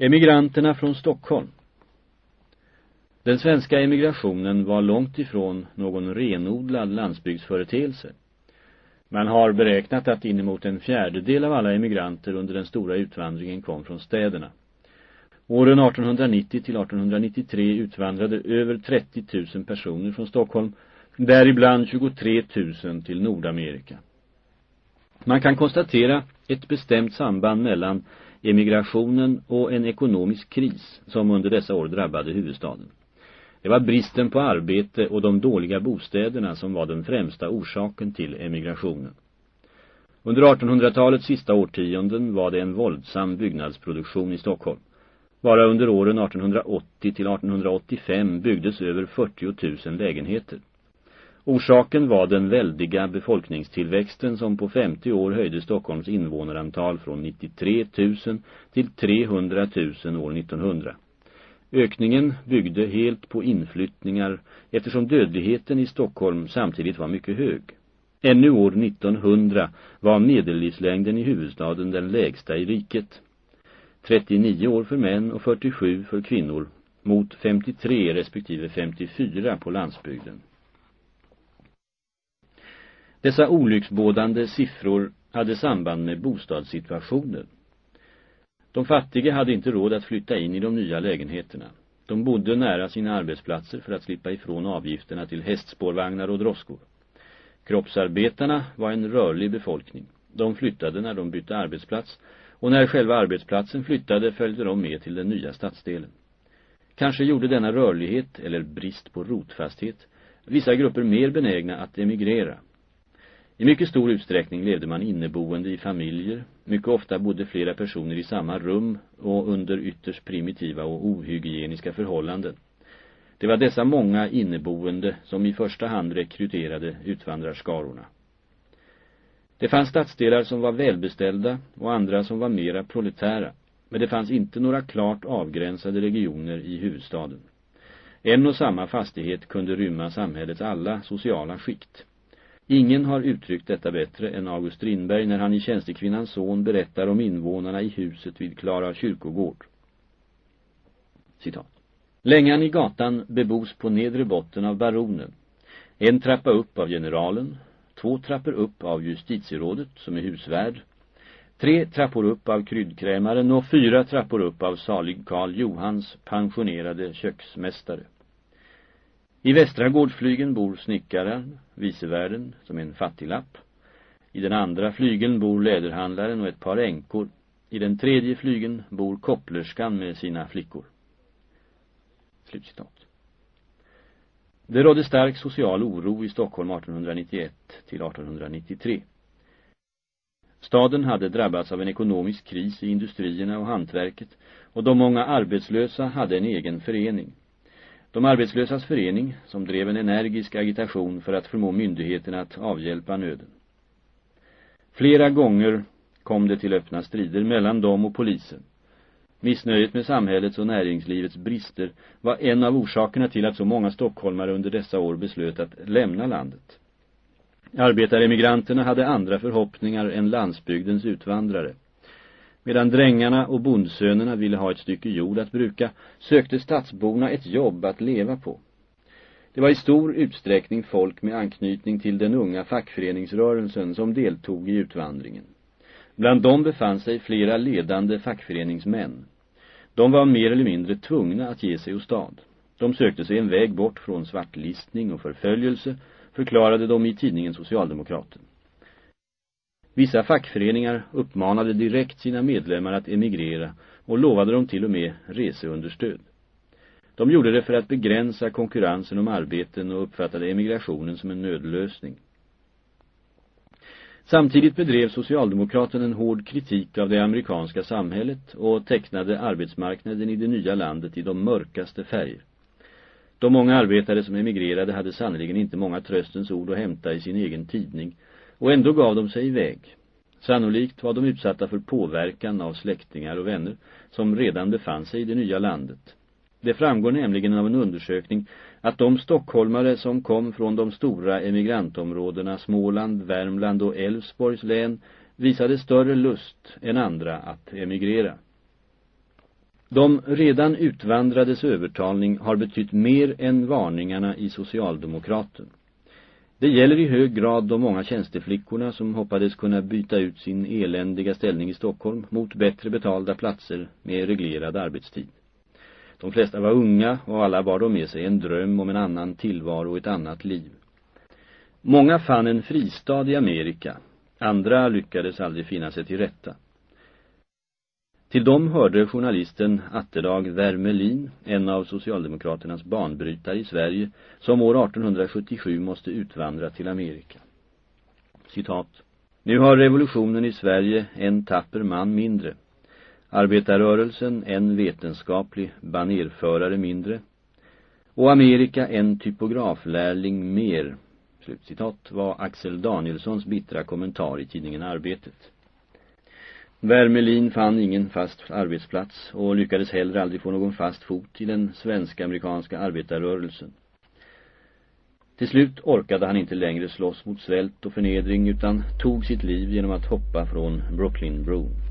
Emigranterna från Stockholm Den svenska emigrationen var långt ifrån någon renodlad landsbygdsföreteelse. Man har beräknat att inemot en fjärdedel av alla emigranter under den stora utvandringen kom från städerna. Åren 1890 till 1893 utvandrade över 30 000 personer från Stockholm, däribland 23 000 till Nordamerika. Man kan konstatera ett bestämt samband mellan emigrationen och en ekonomisk kris som under dessa år drabbade huvudstaden. Det var bristen på arbete och de dåliga bostäderna som var den främsta orsaken till emigrationen. Under 1800-talets sista årtionden var det en våldsam byggnadsproduktion i Stockholm. Bara under åren 1880 till 1885 byggdes över 40 000 lägenheter. Orsaken var den väldiga befolkningstillväxten som på 50 år höjde Stockholms invånarantal från 93 000 till 300 000 år 1900. Ökningen byggde helt på inflyttningar eftersom dödligheten i Stockholm samtidigt var mycket hög. Ännu år 1900 var medellivslängden i huvudstaden den lägsta i riket. 39 år för män och 47 för kvinnor mot 53 respektive 54 på landsbygden. Dessa olycksbådande siffror hade samband med bostadssituationen. De fattiga hade inte råd att flytta in i de nya lägenheterna. De bodde nära sina arbetsplatser för att slippa ifrån avgifterna till hästspårvagnar och droskor. Kroppsarbetarna var en rörlig befolkning. De flyttade när de bytte arbetsplats och när själva arbetsplatsen flyttade följde de med till den nya stadsdelen. Kanske gjorde denna rörlighet, eller brist på rotfasthet, vissa grupper mer benägna att emigrera. I mycket stor utsträckning levde man inneboende i familjer. Mycket ofta bodde flera personer i samma rum och under ytterst primitiva och ohygieniska förhållanden. Det var dessa många inneboende som i första hand rekryterade utvandrarskarorna. Det fanns stadsdelar som var välbeställda och andra som var mera proletära. Men det fanns inte några klart avgränsade regioner i huvudstaden. En och samma fastighet kunde rymma samhällets alla sociala skikt. Ingen har uttryckt detta bättre än August Strindberg när han i Tjänstekvinnans son berättar om invånarna i huset vid Klara kyrkogård. Citat. Längan i gatan bebos på nedre botten av baronen. En trappa upp av generalen, två trappor upp av justitierådet som är husvärd, tre trappor upp av kryddkrämaren och fyra trappor upp av salig Karl Johans pensionerade köksmästare. I västra gårdflygen bor snickaren, vicevärden, som är en fattiglapp. I den andra flygeln bor läderhandlaren och ett par änkor. I den tredje flygeln bor kopplerskan med sina flickor. Slutcitat. Det rådde stark social oro i Stockholm 1891 till 1893. Staden hade drabbats av en ekonomisk kris i industrierna och hantverket och de många arbetslösa hade en egen förening. De arbetslösas förening som drev en energisk agitation för att förmå myndigheterna att avhjälpa nöden. Flera gånger kom det till öppna strider mellan dem och polisen. Missnöjet med samhällets och näringslivets brister var en av orsakerna till att så många stockholmare under dessa år beslöt att lämna landet. Arbetaremigranterna hade andra förhoppningar än landsbygdens utvandrare. Medan drängarna och bondsönerna ville ha ett stycke jord att bruka sökte stadsborna ett jobb att leva på. Det var i stor utsträckning folk med anknytning till den unga fackföreningsrörelsen som deltog i utvandringen. Bland dem befann sig flera ledande fackföreningsmän. De var mer eller mindre tvungna att ge sig åstad. De sökte sig en väg bort från svartlistning och förföljelse, förklarade de i tidningen Socialdemokraten. Vissa fackföreningar uppmanade direkt sina medlemmar att emigrera och lovade dem till och med reseunderstöd. De gjorde det för att begränsa konkurrensen om arbeten och uppfattade emigrationen som en nödlösning. Samtidigt bedrev Socialdemokraten en hård kritik av det amerikanska samhället och tecknade arbetsmarknaden i det nya landet i de mörkaste färger. De många arbetare som emigrerade hade sannoliken inte många tröstens ord att hämta i sin egen tidning och ändå gav de sig iväg. Sannolikt var de utsatta för påverkan av släktingar och vänner som redan befann sig i det nya landet. Det framgår nämligen av en undersökning att de stockholmare som kom från de stora emigrantområdena Småland, Värmland och Älvsborgs län visade större lust än andra att emigrera. De redan utvandrades övertalning har betytt mer än varningarna i Socialdemokraten. Det gäller i hög grad de många tjänsteflickorna som hoppades kunna byta ut sin eländiga ställning i Stockholm mot bättre betalda platser med reglerad arbetstid. De flesta var unga och alla bar de med sig en dröm om en annan tillvaro och ett annat liv. Många fann en fristad i Amerika, andra lyckades aldrig finna sig till rätta. Till dem hörde journalisten Attedag Wermelin, en av Socialdemokraternas banbrytare i Sverige, som år 1877 måste utvandra till Amerika. Citat. Nu har revolutionen i Sverige en tapper man mindre. Arbetarrörelsen en vetenskaplig banerförare mindre. Och Amerika en typograflärling mer. Slutcitat var Axel Danielssons bittra kommentar i tidningen Arbetet. Wermelin fann ingen fast arbetsplats och lyckades heller aldrig få någon fast fot i den svensk-amerikanska arbetarrörelsen. Till slut orkade han inte längre slåss mot svält och förnedring utan tog sitt liv genom att hoppa från Brooklyn-bron.